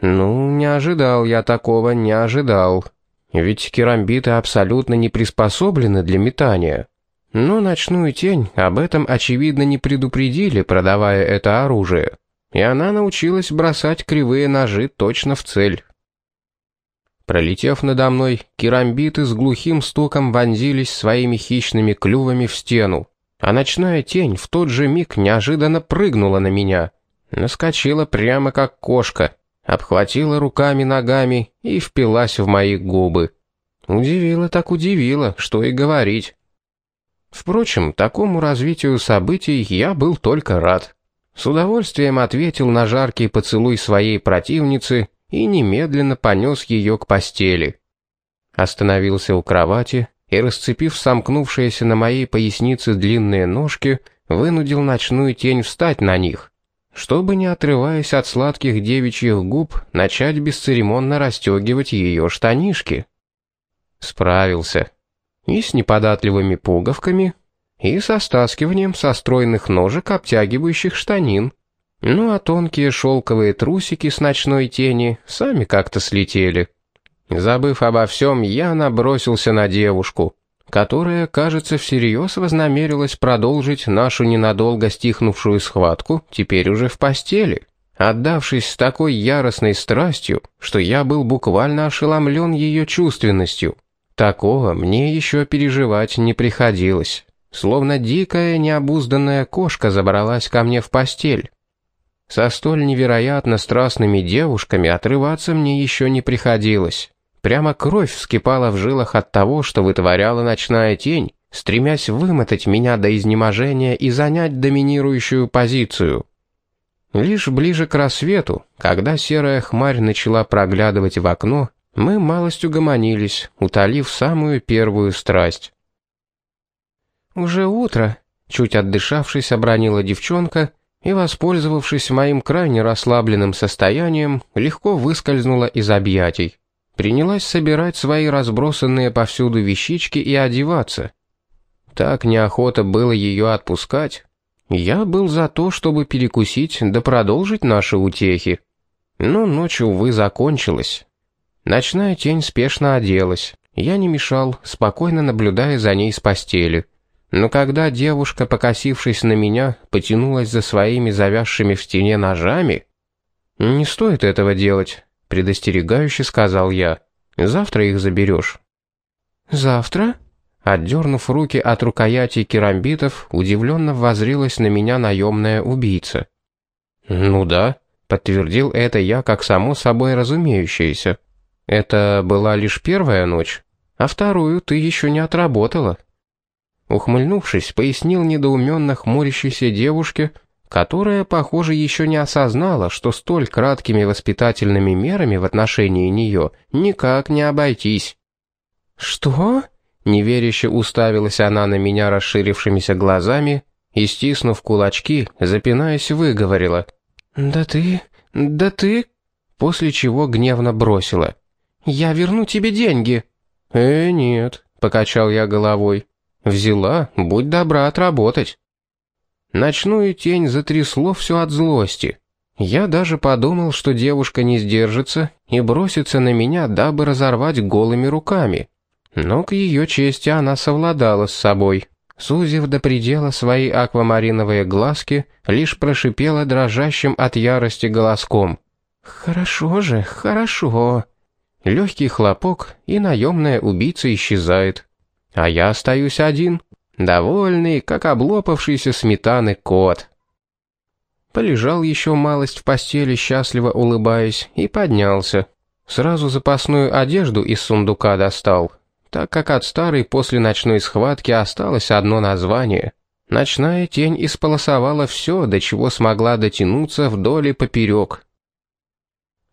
Ну, не ожидал я такого, не ожидал. Ведь керамбиты абсолютно не приспособлены для метания. Но ночную тень об этом, очевидно, не предупредили, продавая это оружие. И она научилась бросать кривые ножи точно в цель. Пролетев надо мной, керамбиты с глухим стуком вонзились своими хищными клювами в стену, а ночная тень в тот же миг неожиданно прыгнула на меня. Наскочила прямо как кошка, обхватила руками-ногами и впилась в мои губы. Удивило так удивило, что и говорить. Впрочем, такому развитию событий я был только рад. С удовольствием ответил на жаркий поцелуй своей противницы и немедленно понес ее к постели. Остановился у кровати и, расцепив сомкнувшиеся на моей пояснице длинные ножки, вынудил ночную тень встать на них, чтобы, не отрываясь от сладких девичьих губ, начать бесцеремонно расстегивать ее штанишки. Справился. И с неподатливыми пуговками, и со стаскиванием со стройных ножек обтягивающих штанин. Ну а тонкие шелковые трусики с ночной тени сами как-то слетели. Забыв обо всем, я набросился на девушку, которая, кажется, всерьез вознамерилась продолжить нашу ненадолго стихнувшую схватку, теперь уже в постели, отдавшись с такой яростной страстью, что я был буквально ошеломлен ее чувственностью. Такого мне еще переживать не приходилось. Словно дикая необузданная кошка забралась ко мне в постель. Со столь невероятно страстными девушками отрываться мне еще не приходилось. Прямо кровь вскипала в жилах от того, что вытворяла ночная тень, стремясь вымотать меня до изнеможения и занять доминирующую позицию. Лишь ближе к рассвету, когда серая хмарь начала проглядывать в окно, мы малость угомонились, утолив самую первую страсть. «Уже утро», — чуть отдышавшись, обронила девчонка и, воспользовавшись моим крайне расслабленным состоянием, легко выскользнула из объятий. Принялась собирать свои разбросанные повсюду вещички и одеваться. Так неохота было ее отпускать. Я был за то, чтобы перекусить да продолжить наши утехи. Но ночь, увы, закончилась. Ночная тень спешно оделась. Я не мешал, спокойно наблюдая за ней с постели. Но когда девушка, покосившись на меня, потянулась за своими завязшими в стене ножами... «Не стоит этого делать», — предостерегающе сказал я. «Завтра их заберешь». «Завтра?» Отдернув руки от рукояти керамбитов, удивленно возрилась на меня наемная убийца. «Ну да», — подтвердил это я как само собой разумеющееся. «Это была лишь первая ночь, а вторую ты еще не отработала». Ухмыльнувшись, пояснил недоуменно хмурящейся девушке, которая, похоже, еще не осознала, что столь краткими воспитательными мерами в отношении нее никак не обойтись. «Что?» — неверяще уставилась она на меня расширившимися глазами и, стиснув кулачки, запинаясь, выговорила. «Да ты... да ты...» После чего гневно бросила. «Я верну тебе деньги». «Э, нет», — покачал я головой. Взяла, будь добра отработать. Ночную тень затрясло все от злости. Я даже подумал, что девушка не сдержится и бросится на меня, дабы разорвать голыми руками. Но к ее чести она совладала с собой. Сузив до предела свои аквамариновые глазки, лишь прошипела дрожащим от ярости голоском. «Хорошо же, хорошо». Легкий хлопок, и наемная убийца исчезает а я остаюсь один, довольный, как облопавшийся сметаны кот. Полежал еще малость в постели, счастливо улыбаясь, и поднялся. Сразу запасную одежду из сундука достал, так как от старой после ночной схватки осталось одно название. Ночная тень исполосовала все, до чего смогла дотянуться вдоль и поперек.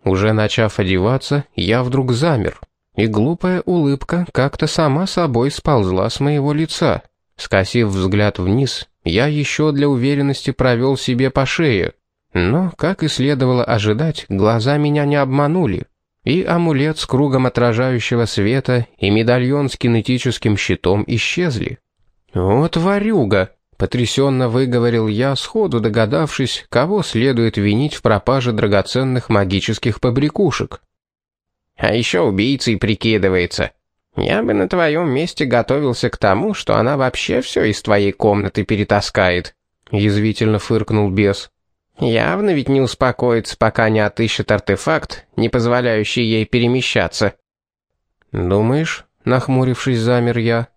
Уже начав одеваться, я вдруг замер — и глупая улыбка как-то сама собой сползла с моего лица. Скосив взгляд вниз, я еще для уверенности провел себе по шее. Но, как и следовало ожидать, глаза меня не обманули. И амулет с кругом отражающего света, и медальон с кинетическим щитом исчезли. «Вот варюга!» Потрясенно выговорил я, сходу догадавшись, кого следует винить в пропаже драгоценных магических побрякушек. «А еще убийцей прикидывается. Я бы на твоем месте готовился к тому, что она вообще все из твоей комнаты перетаскает», — язвительно фыркнул бес. «Явно ведь не успокоится, пока не отыщет артефакт, не позволяющий ей перемещаться». «Думаешь?» — нахмурившись, замер я.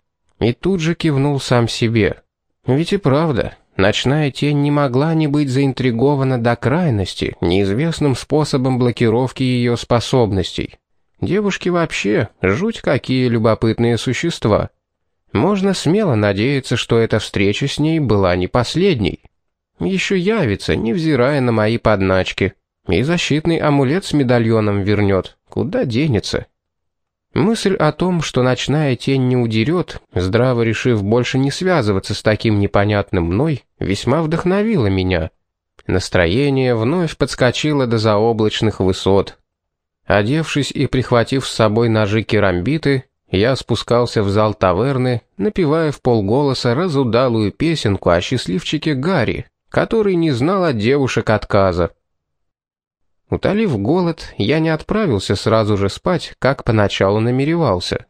И тут же кивнул сам себе. Ведь и правда, ночная тень не могла не быть заинтригована до крайности неизвестным способом блокировки ее способностей. Девушки вообще жуть какие любопытные существа. Можно смело надеяться, что эта встреча с ней была не последней. Еще явится, невзирая на мои подначки. И защитный амулет с медальоном вернет. Куда денется? Мысль о том, что ночная тень не удерет, здраво решив больше не связываться с таким непонятным мной, весьма вдохновила меня. Настроение вновь подскочило до заоблачных высот. Одевшись и прихватив с собой ножи керамбиты, я спускался в зал таверны, напевая в полголоса разудалую песенку о счастливчике Гарри, который не знал от девушек отказа. Утолив голод, я не отправился сразу же спать, как поначалу намеревался.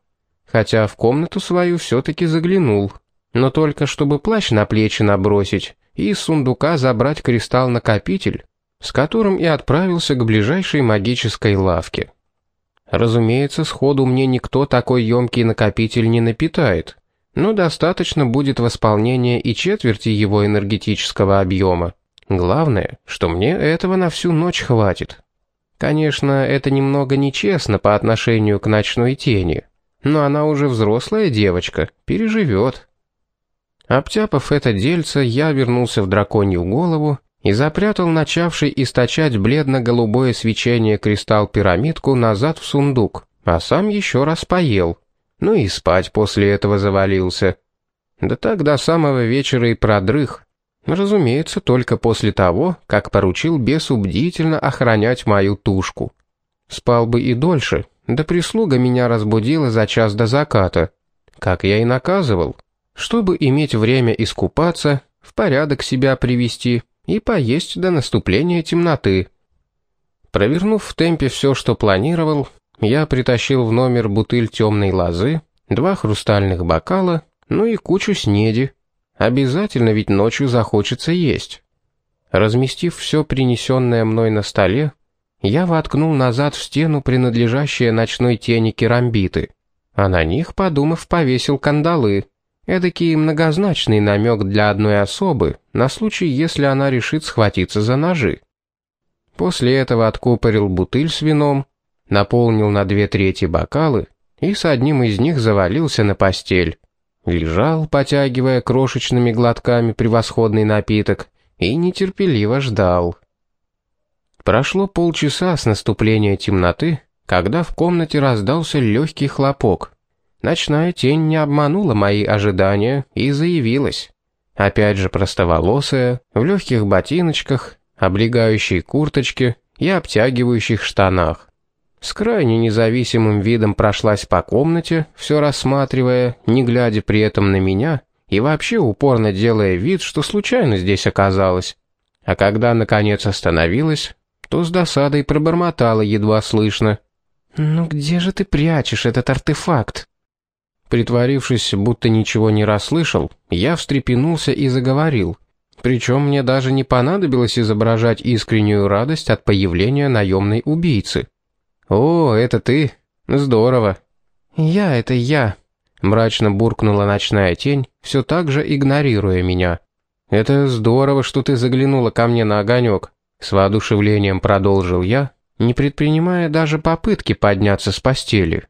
Хотя в комнату свою все-таки заглянул, но только чтобы плащ на плечи набросить и из сундука забрать кристалл-накопитель, с которым и отправился к ближайшей магической лавке. Разумеется, сходу мне никто такой емкий накопитель не напитает, но достаточно будет восполнения и четверти его энергетического объема. Главное, что мне этого на всю ночь хватит. Конечно, это немного нечестно по отношению к ночной тени, но она уже взрослая девочка, переживет. Обтяпав это дельце, я вернулся в драконью голову и запрятал начавший источать бледно-голубое свечение кристалл-пирамидку назад в сундук, а сам еще раз поел. Ну и спать после этого завалился. Да так до самого вечера и продрых, Разумеется, только после того, как поручил бесу бдительно охранять мою тушку. Спал бы и дольше, да прислуга меня разбудила за час до заката, как я и наказывал, чтобы иметь время искупаться, в порядок себя привести и поесть до наступления темноты. Провернув в темпе все, что планировал, я притащил в номер бутыль темной лозы, два хрустальных бокала, ну и кучу снеди, Обязательно ведь ночью захочется есть. Разместив все принесенное мной на столе, я воткнул назад в стену принадлежащие ночной тени керамбиты, а на них, подумав, повесил кандалы. Эдакий многозначный намек для одной особы, на случай, если она решит схватиться за ножи. После этого откупорил бутыль с вином, наполнил на две трети бокалы и с одним из них завалился на постель. Лежал, потягивая крошечными глотками превосходный напиток, и нетерпеливо ждал. Прошло полчаса с наступления темноты, когда в комнате раздался легкий хлопок. Ночная тень не обманула мои ожидания и заявилась. Опять же простоволосая, в легких ботиночках, облегающей курточке и обтягивающих штанах. С крайне независимым видом прошлась по комнате, все рассматривая, не глядя при этом на меня и вообще упорно делая вид, что случайно здесь оказалась. А когда, наконец, остановилась, то с досадой пробормотала едва слышно. «Ну где же ты прячешь этот артефакт?» Притворившись, будто ничего не расслышал, я встрепенулся и заговорил. Причем мне даже не понадобилось изображать искреннюю радость от появления наемной убийцы. «О, это ты? Здорово». «Я, это я», — мрачно буркнула ночная тень, все так же игнорируя меня. «Это здорово, что ты заглянула ко мне на огонек», — с воодушевлением продолжил я, не предпринимая даже попытки подняться с постели.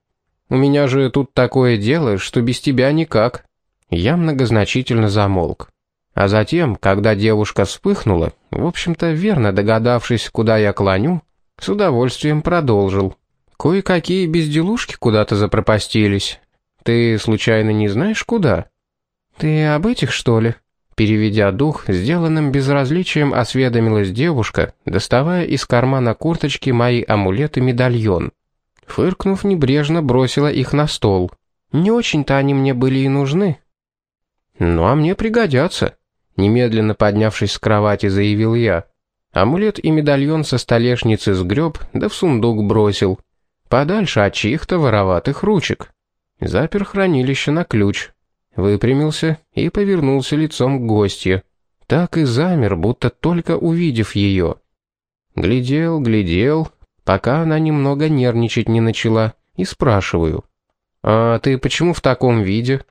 «У меня же тут такое дело, что без тебя никак». Я многозначительно замолк. А затем, когда девушка вспыхнула, в общем-то верно догадавшись, куда я клоню, с удовольствием продолжил. «Кое-какие безделушки куда-то запропастились. Ты случайно не знаешь, куда?» «Ты об этих, что ли?» Переведя дух, сделанным безразличием осведомилась девушка, доставая из кармана курточки мои амулеты медальон. Фыркнув, небрежно бросила их на стол. «Не очень-то они мне были и нужны». «Ну а мне пригодятся», немедленно поднявшись с кровати, заявил я. Амулет и медальон со столешницы сгреб, да в сундук бросил. Подальше от чьих-то вороватых ручек. Запер хранилище на ключ. Выпрямился и повернулся лицом к гостье. Так и замер, будто только увидев ее. Глядел, глядел, пока она немного нервничать не начала, и спрашиваю. «А ты почему в таком виде?»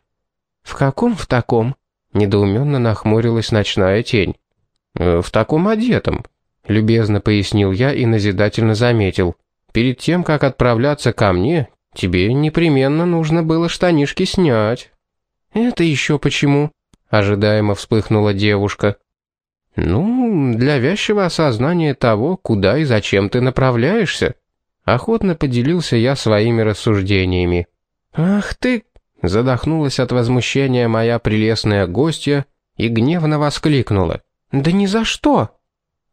«В каком в таком?» Недоуменно нахмурилась ночная тень. «Э, «В таком одетом», — любезно пояснил я и назидательно заметил. «Перед тем, как отправляться ко мне, тебе непременно нужно было штанишки снять». «Это еще почему?» — ожидаемо вспыхнула девушка. «Ну, для вязчего осознания того, куда и зачем ты направляешься». Охотно поделился я своими рассуждениями. «Ах ты!» — задохнулась от возмущения моя прелестная гостья и гневно воскликнула. «Да ни за что!»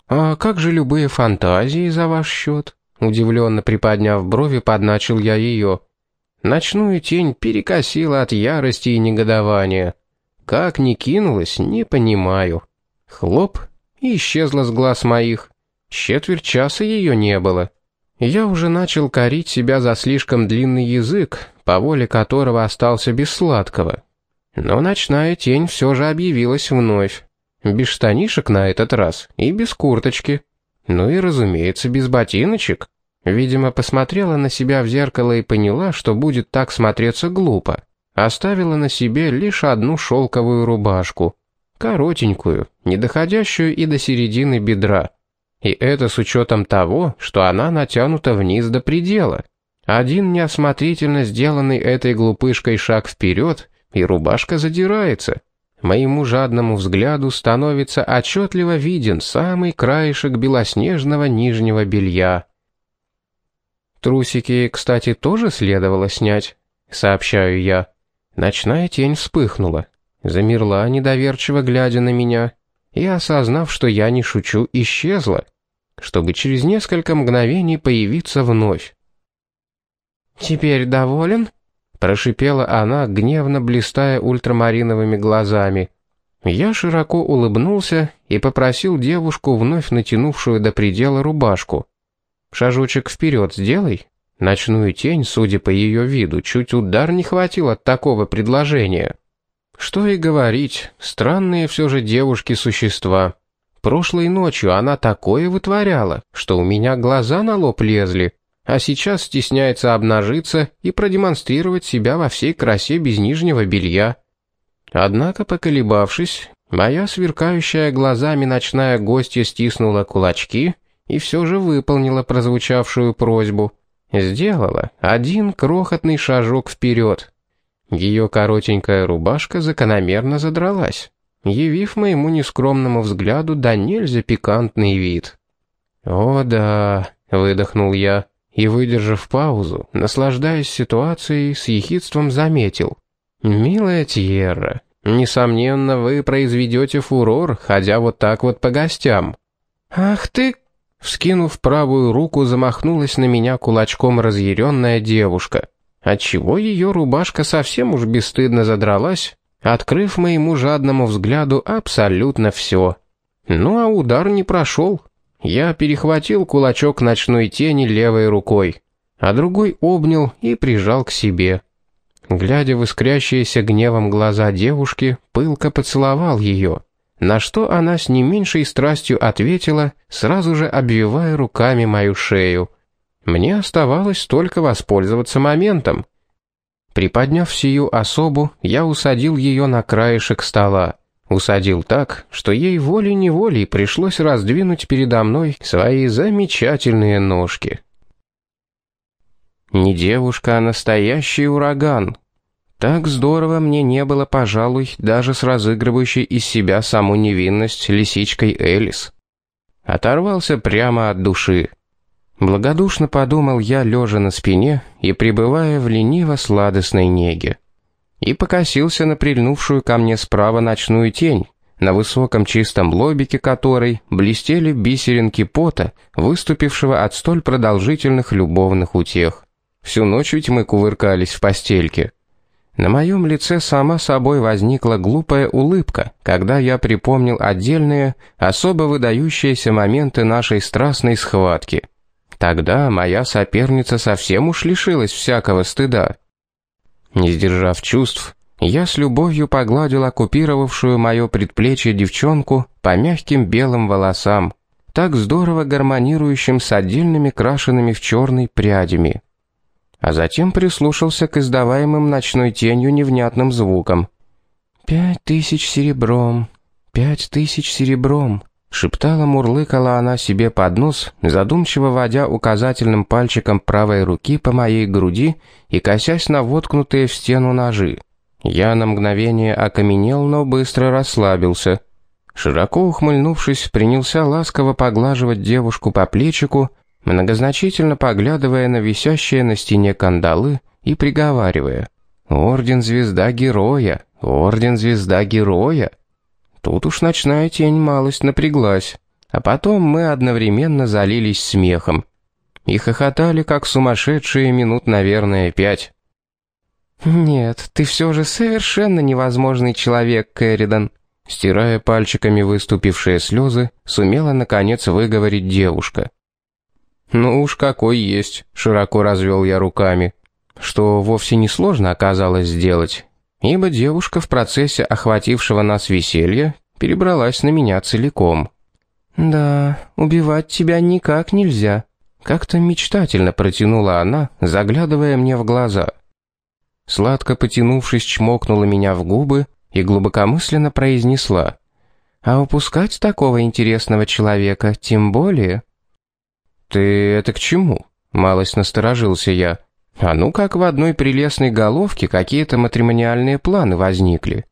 «А как же любые фантазии за ваш счет?» Удивленно приподняв брови, подначил я ее. Ночную тень перекосила от ярости и негодования. Как ни кинулась, не понимаю. Хлоп, и исчезла с глаз моих. Четверть часа ее не было. Я уже начал корить себя за слишком длинный язык, по воле которого остался без сладкого. Но ночная тень все же объявилась вновь. Без штанишек на этот раз и без курточки. Ну и, разумеется, без ботиночек. Видимо, посмотрела на себя в зеркало и поняла, что будет так смотреться глупо. Оставила на себе лишь одну шелковую рубашку. Коротенькую, не доходящую и до середины бедра. И это с учетом того, что она натянута вниз до предела. Один неосмотрительно сделанный этой глупышкой шаг вперед, и рубашка задирается. Моему жадному взгляду становится отчетливо виден самый краешек белоснежного нижнего белья. Трусики, кстати, тоже следовало снять, сообщаю я. Ночная тень вспыхнула, замерла, недоверчиво глядя на меня, и, осознав, что я не шучу, исчезла чтобы через несколько мгновений появиться вновь. «Теперь доволен?» — прошипела она, гневно блистая ультрамариновыми глазами. Я широко улыбнулся и попросил девушку, вновь натянувшую до предела рубашку. «Шажочек вперед сделай». Ночную тень, судя по ее виду, чуть удар не хватил от такого предложения. Что и говорить, странные все же девушки-существа. Прошлой ночью она такое вытворяла, что у меня глаза на лоб лезли, а сейчас стесняется обнажиться и продемонстрировать себя во всей красе без нижнего белья. Однако, поколебавшись, моя сверкающая глазами ночная гостья стиснула кулачки и все же выполнила прозвучавшую просьбу. Сделала один крохотный шажок вперед. Ее коротенькая рубашка закономерно задралась явив моему нескромному взгляду да нельзя пикантный вид. «О да», — выдохнул я, и, выдержав паузу, наслаждаясь ситуацией, с ехидством заметил. «Милая Тьерра, несомненно, вы произведете фурор, ходя вот так вот по гостям». «Ах ты!» Вскинув правую руку, замахнулась на меня кулачком разъяренная девушка, отчего ее рубашка совсем уж бесстыдно задралась, открыв моему жадному взгляду абсолютно все. Ну а удар не прошел. Я перехватил кулачок ночной тени левой рукой, а другой обнял и прижал к себе. Глядя в искрящиеся гневом глаза девушки, пылко поцеловал ее, на что она с не меньшей страстью ответила, сразу же обвивая руками мою шею. Мне оставалось только воспользоваться моментом. Приподняв сию особу, я усадил ее на краешек стола. Усадил так, что ей волей-неволей пришлось раздвинуть передо мной свои замечательные ножки. Не девушка, а настоящий ураган. Так здорово мне не было, пожалуй, даже с разыгрывающей из себя саму невинность лисичкой Элис. Оторвался прямо от души. Благодушно подумал я, лежа на спине и пребывая в лениво-сладостной неге. И покосился на прильнувшую ко мне справа ночную тень, на высоком чистом лобике которой блестели бисеринки пота, выступившего от столь продолжительных любовных утех. Всю ночь ведь мы кувыркались в постельке. На моем лице сама собой возникла глупая улыбка, когда я припомнил отдельные, особо выдающиеся моменты нашей страстной схватки. Тогда моя соперница совсем уж лишилась всякого стыда. Не сдержав чувств, я с любовью погладил оккупировавшую мое предплечье девчонку по мягким белым волосам, так здорово гармонирующим с отдельными крашенными в черный прядями а затем прислушался к издаваемым ночной тенью невнятным звукам. «Пять тысяч серебром, пять тысяч серебром», шептала мурлыкала она себе под нос, задумчиво водя указательным пальчиком правой руки по моей груди и косясь на воткнутые в стену ножи. Я на мгновение окаменел, но быстро расслабился. Широко ухмыльнувшись, принялся ласково поглаживать девушку по плечику, многозначительно поглядывая на висящие на стене кандалы и приговаривая «Орден Звезда Героя! Орден Звезда Героя!» Тут уж ночная тень малость напряглась, а потом мы одновременно залились смехом и хохотали, как сумасшедшие минут, наверное, пять. «Нет, ты все же совершенно невозможный человек, Кэрридан», стирая пальчиками выступившие слезы, сумела наконец выговорить девушка. «Ну уж какой есть», — широко развел я руками. Что вовсе не сложно оказалось сделать, ибо девушка в процессе охватившего нас веселья перебралась на меня целиком. «Да, убивать тебя никак нельзя», — как-то мечтательно протянула она, заглядывая мне в глаза. Сладко потянувшись, чмокнула меня в губы и глубокомысленно произнесла. «А упускать такого интересного человека тем более...» «Ты это к чему?» — малость насторожился я. «А ну как в одной прелестной головке какие-то матримониальные планы возникли?»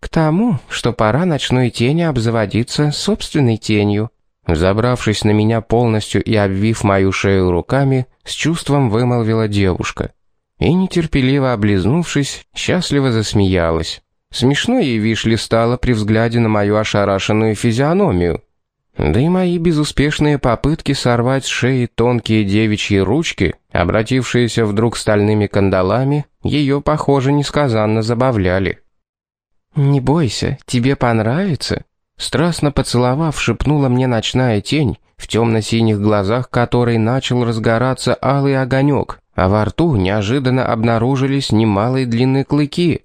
«К тому, что пора ночной тени обзаводиться собственной тенью». Забравшись на меня полностью и обвив мою шею руками, с чувством вымолвила девушка. И, нетерпеливо облизнувшись, счастливо засмеялась. Смешно ей, вишли, стало при взгляде на мою ошарашенную физиономию. Да и мои безуспешные попытки сорвать с шеи тонкие девичьи ручки, обратившиеся вдруг стальными кандалами, ее, похоже, несказанно забавляли. «Не бойся, тебе понравится», — страстно поцеловав, шепнула мне ночная тень, в темно-синих глазах которой начал разгораться алый огонек, а во рту неожиданно обнаружились немалые длинные клыки.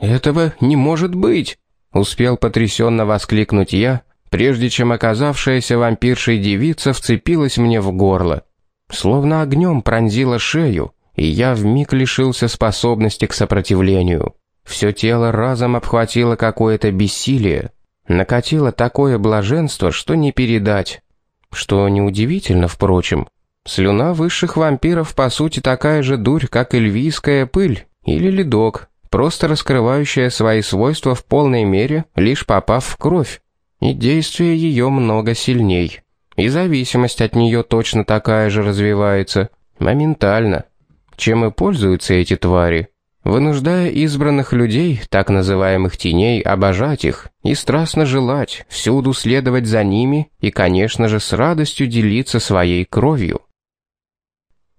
«Этого не может быть!» — успел потрясенно воскликнуть я, прежде чем оказавшаяся вампиршей девица вцепилась мне в горло. Словно огнем пронзила шею, и я вмиг лишился способности к сопротивлению. Все тело разом обхватило какое-то бессилие, накатило такое блаженство, что не передать. Что неудивительно, впрочем. Слюна высших вампиров по сути такая же дурь, как эльвийская пыль или ледок, просто раскрывающая свои свойства в полной мере, лишь попав в кровь. И действие ее много сильней. И зависимость от нее точно такая же развивается. Моментально. Чем и пользуются эти твари? Вынуждая избранных людей, так называемых теней, обожать их и страстно желать, всюду следовать за ними и, конечно же, с радостью делиться своей кровью.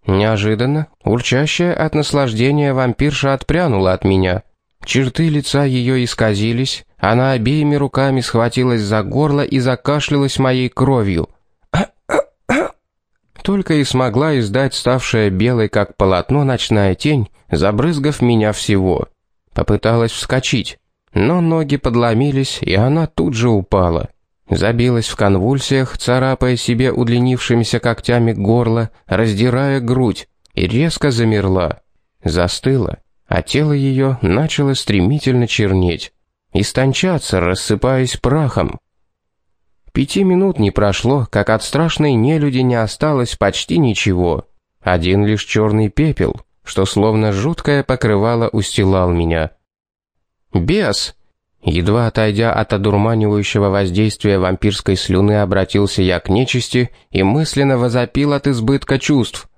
Неожиданно, урчащая от наслаждения вампирша отпрянула от меня. Черты лица ее исказились, она обеими руками схватилась за горло и закашлялась моей кровью. Только и смогла издать ставшая белой, как полотно, ночная тень, забрызгав меня всего. Попыталась вскочить, но ноги подломились, и она тут же упала. Забилась в конвульсиях, царапая себе удлинившимися когтями горло, раздирая грудь, и резко замерла. Застыла, а тело ее начало стремительно чернеть истончаться, рассыпаясь прахом. Пяти минут не прошло, как от страшной нелюди не осталось почти ничего. Один лишь черный пепел, что словно жуткое покрывало устилал меня. «Бес!» Едва отойдя от одурманивающего воздействия вампирской слюны, обратился я к нечисти и мысленно возопил от избытка чувств.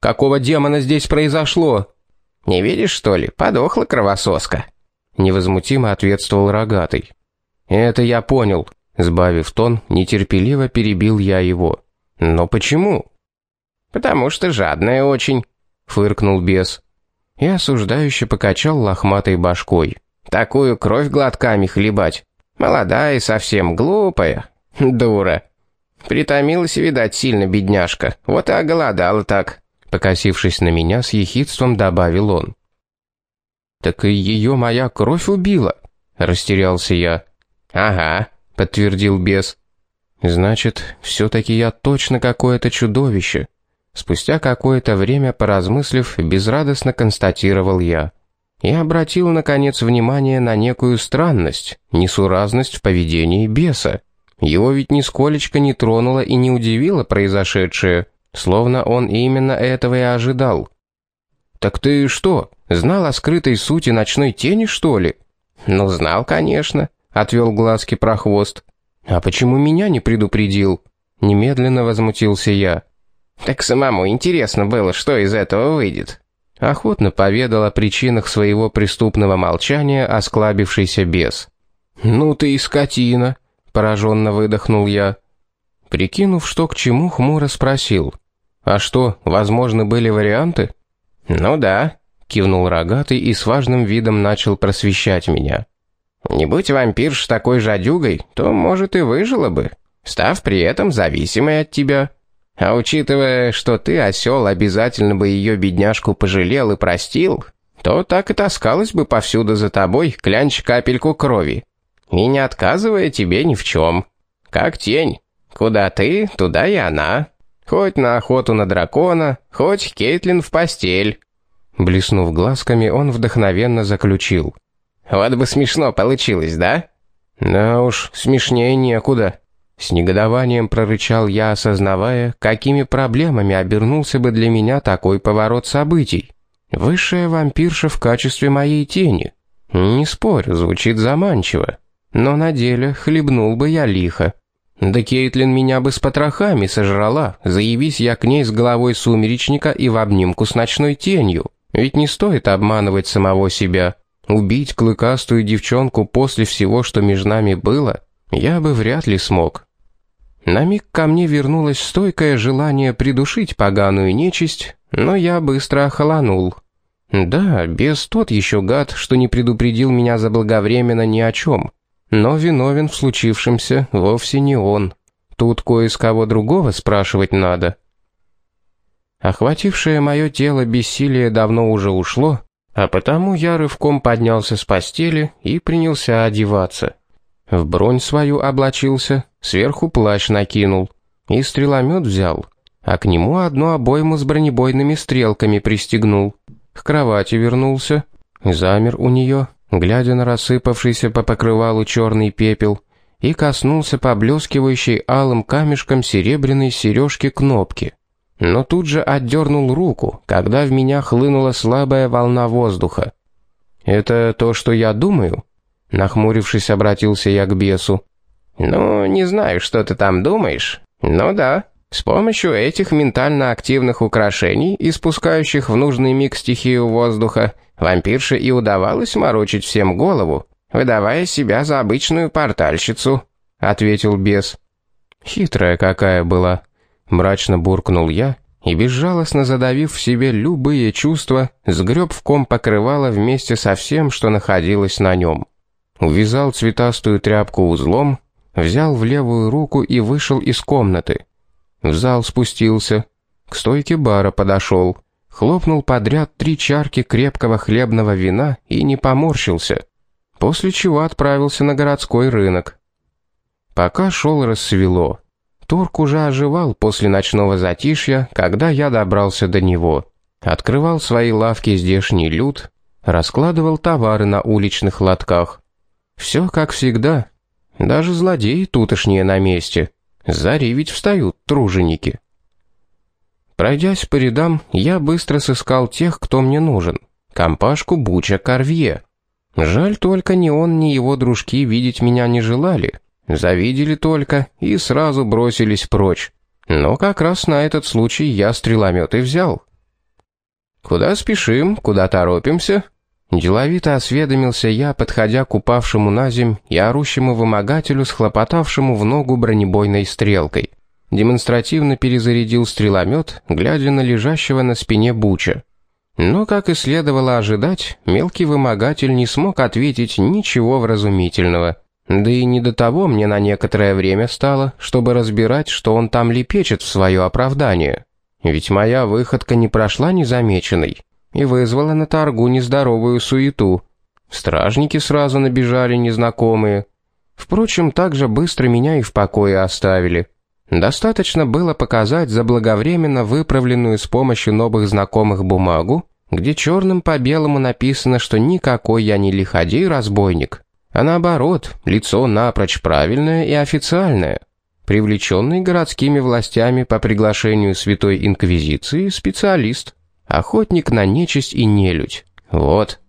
«Какого демона здесь произошло?» «Не видишь, что ли? Подохла кровососка». Невозмутимо ответствовал рогатый. «Это я понял», — сбавив тон, нетерпеливо перебил я его. «Но почему?» «Потому что жадная очень», — фыркнул бес. и осуждающе покачал лохматой башкой. «Такую кровь глотками хлебать. Молодая и совсем глупая. Дура. Притомилась, видать, сильно бедняжка. Вот и оголодала так». Покосившись на меня, с ехидством добавил он. «Так и ее моя кровь убила», — растерялся я. «Ага», — подтвердил бес. «Значит, все-таки я точно какое-то чудовище». Спустя какое-то время, поразмыслив, безрадостно констатировал я. И обратил, наконец, внимание на некую странность, несуразность в поведении беса. Его ведь нисколечко не тронуло и не удивило произошедшее, словно он именно этого и ожидал. «Так ты что, знал о скрытой сути ночной тени, что ли?» «Ну, знал, конечно», — отвел глазки прохвост. «А почему меня не предупредил?» Немедленно возмутился я. «Так самому интересно было, что из этого выйдет». Охотно поведал о причинах своего преступного молчания осклабившийся бес. «Ну ты и скотина», — пораженно выдохнул я. Прикинув, что к чему, хмуро спросил. «А что, возможно, были варианты?» «Ну да», — кивнул рогатый и с важным видом начал просвещать меня. «Не будь вампирш такой жадюгой, то, может, и выжила бы, став при этом зависимой от тебя. А учитывая, что ты, осел, обязательно бы ее бедняжку пожалел и простил, то так и таскалась бы повсюду за тобой, клянч капельку крови. И не отказывая тебе ни в чем. Как тень. Куда ты, туда и она». Хоть на охоту на дракона, хоть Кейтлин в постель». Блеснув глазками, он вдохновенно заключил. «Вот бы смешно получилось, да?» «Да уж, смешнее некуда». С негодованием прорычал я, осознавая, какими проблемами обернулся бы для меня такой поворот событий. Высшая вампирша в качестве моей тени. Не спорю, звучит заманчиво. Но на деле хлебнул бы я лихо. Да Кейтлин меня бы с потрохами сожрала, заявись я к ней с головой сумеречника и в обнимку с ночной тенью. Ведь не стоит обманывать самого себя. Убить клыкастую девчонку после всего, что между нами было, я бы вряд ли смог. На миг ко мне вернулось стойкое желание придушить поганую нечисть, но я быстро охолонул. Да, без тот еще гад, что не предупредил меня заблаговременно ни о чем. Но виновен в случившемся вовсе не он. Тут кое с кого другого спрашивать надо. Охватившее мое тело бессилие давно уже ушло, а потому я рывком поднялся с постели и принялся одеваться. В бронь свою облачился, сверху плащ накинул и стреломет взял, а к нему одну обойму с бронебойными стрелками пристегнул. К кровати вернулся, замер у нее, глядя на рассыпавшийся по покрывалу черный пепел, и коснулся поблескивающей алым камешком серебряной сережки кнопки. Но тут же отдернул руку, когда в меня хлынула слабая волна воздуха. «Это то, что я думаю?» Нахмурившись, обратился я к бесу. «Ну, не знаю, что ты там думаешь. Ну да, с помощью этих ментально активных украшений, испускающих в нужный миг стихию воздуха, Вампирше и удавалось морочить всем голову, выдавая себя за обычную портальщицу», — ответил бес. «Хитрая какая была», — мрачно буркнул я и, безжалостно задавив в себе любые чувства, сгреб в ком покрывало вместе со всем, что находилось на нем. Увязал цветастую тряпку узлом, взял в левую руку и вышел из комнаты. В зал спустился, к стойке бара подошел — хлопнул подряд три чарки крепкого хлебного вина и не поморщился, после чего отправился на городской рынок. Пока шел рассвело. Турк уже оживал после ночного затишья, когда я добрался до него. Открывал свои лавки здешний люд, раскладывал товары на уличных лотках. Все как всегда. Даже злодеи тутошние на месте. Зари ведь встают труженики. Пройдясь по рядам, я быстро сыскал тех, кто мне нужен. Компашку Буча Корвье. Жаль только ни он, ни его дружки видеть меня не желали. Завидели только и сразу бросились прочь. Но как раз на этот случай я стреломет и взял. «Куда спешим? Куда торопимся?» Деловито осведомился я, подходя к упавшему на земь и орущему вымогателю, схлопотавшему в ногу бронебойной стрелкой демонстративно перезарядил стреломет, глядя на лежащего на спине Буча. Но, как и следовало ожидать, мелкий вымогатель не смог ответить ничего вразумительного. Да и не до того мне на некоторое время стало, чтобы разбирать, что он там лепечет в свое оправдание. Ведь моя выходка не прошла незамеченной и вызвала на торгу нездоровую суету. Стражники сразу набежали незнакомые. Впрочем, так же быстро меня и в покое оставили. Достаточно было показать заблаговременно выправленную с помощью новых знакомых бумагу, где черным по белому написано, что никакой я не лиходей-разбойник, а наоборот, лицо напрочь правильное и официальное, привлеченный городскими властями по приглашению Святой Инквизиции специалист, охотник на нечисть и нелюдь. Вот.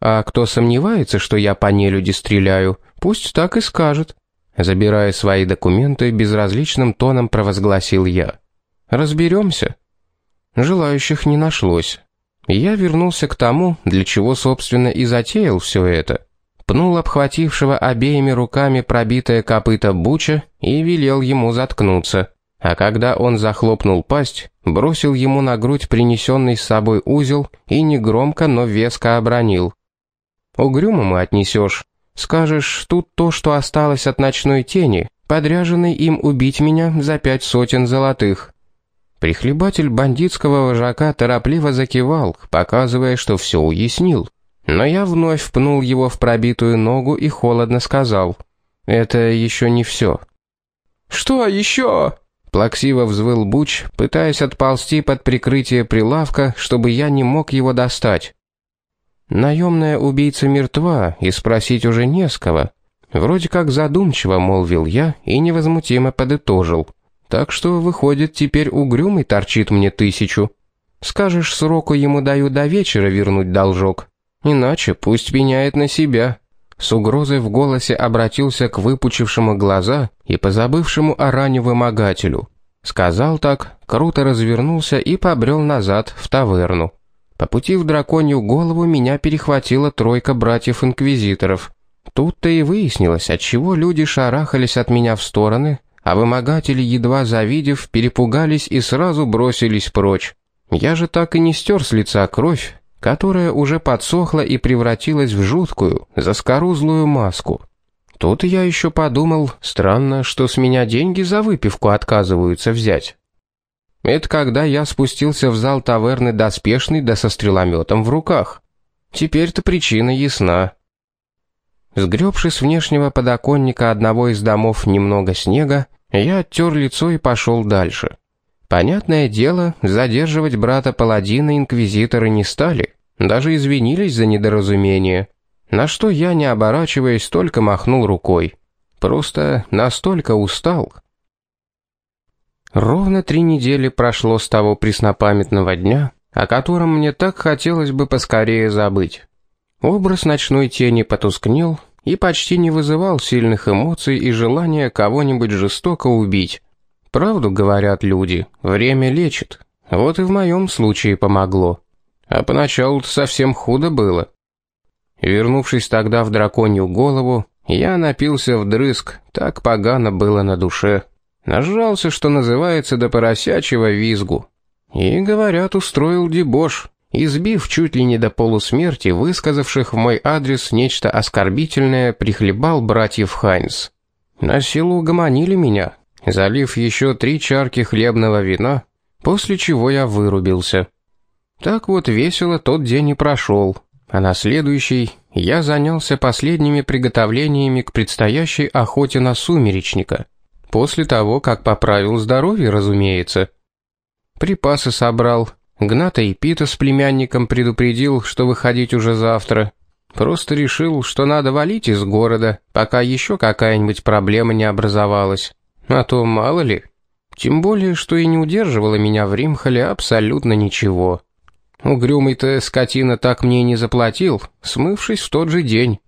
А кто сомневается, что я по нелюди стреляю, пусть так и скажет. Забирая свои документы, безразличным тоном провозгласил я. «Разберемся». Желающих не нашлось. Я вернулся к тому, для чего, собственно, и затеял все это. Пнул обхватившего обеими руками пробитое копыто Буча и велел ему заткнуться. А когда он захлопнул пасть, бросил ему на грудь принесенный с собой узел и негромко, но веско обронил. «Угрюмому отнесешь. Скажешь, тут то, что осталось от ночной тени, подряженный им убить меня за пять сотен золотых». Прихлебатель бандитского вожака торопливо закивал, показывая, что все уяснил. Но я вновь пнул его в пробитую ногу и холодно сказал. «Это еще не все». «Что еще?» Плаксиво взвыл Буч, пытаясь отползти под прикрытие прилавка, чтобы я не мог его достать. Наемная убийца мертва, и спросить уже не с кого. Вроде как задумчиво молвил я и невозмутимо подытожил. Так что, выходит, теперь угрюмый торчит мне тысячу. Скажешь, сроку ему даю до вечера вернуть должок. Иначе пусть пеняет на себя. С угрозой в голосе обратился к выпучившему глаза и позабывшему о ране вымогателю. Сказал так, круто развернулся и побрел назад в таверну. По пути в драконью голову меня перехватила тройка братьев-инквизиторов. Тут-то и выяснилось, отчего люди шарахались от меня в стороны, а вымогатели, едва завидев, перепугались и сразу бросились прочь. Я же так и не стер с лица кровь, которая уже подсохла и превратилась в жуткую, заскорузлую маску. Тут я еще подумал, странно, что с меня деньги за выпивку отказываются взять. Это когда я спустился в зал таверны доспешный да со стрелометом в руках. Теперь-то причина ясна. Сгребши с внешнего подоконника одного из домов немного снега, я оттер лицо и пошел дальше. Понятное дело, задерживать брата паладина инквизиторы не стали, даже извинились за недоразумение. На что я, не оборачиваясь, только махнул рукой. Просто настолько устал, Ровно три недели прошло с того преснопамятного дня, о котором мне так хотелось бы поскорее забыть. Образ ночной тени потускнел и почти не вызывал сильных эмоций и желания кого-нибудь жестоко убить. Правду говорят люди, время лечит. Вот и в моем случае помогло. А поначалу совсем худо было. Вернувшись тогда в драконью голову, я напился вдрызг, так погано было на душе. Нажрался, что называется, до поросячьего визгу. И, говорят, устроил дебош, избив чуть ли не до полусмерти высказавших в мой адрес нечто оскорбительное, прихлебал братьев Хайнс. На силу угомонили меня, залив еще три чарки хлебного вина, после чего я вырубился. Так вот весело тот день и прошел, а на следующий я занялся последними приготовлениями к предстоящей охоте на сумеречника — После того, как поправил здоровье, разумеется. Припасы собрал. Гната и Пита с племянником предупредил, что выходить уже завтра. Просто решил, что надо валить из города, пока еще какая-нибудь проблема не образовалась. А то мало ли. Тем более, что и не удерживало меня в Римхале абсолютно ничего. Угрюмый-то скотина так мне и не заплатил, смывшись в тот же день.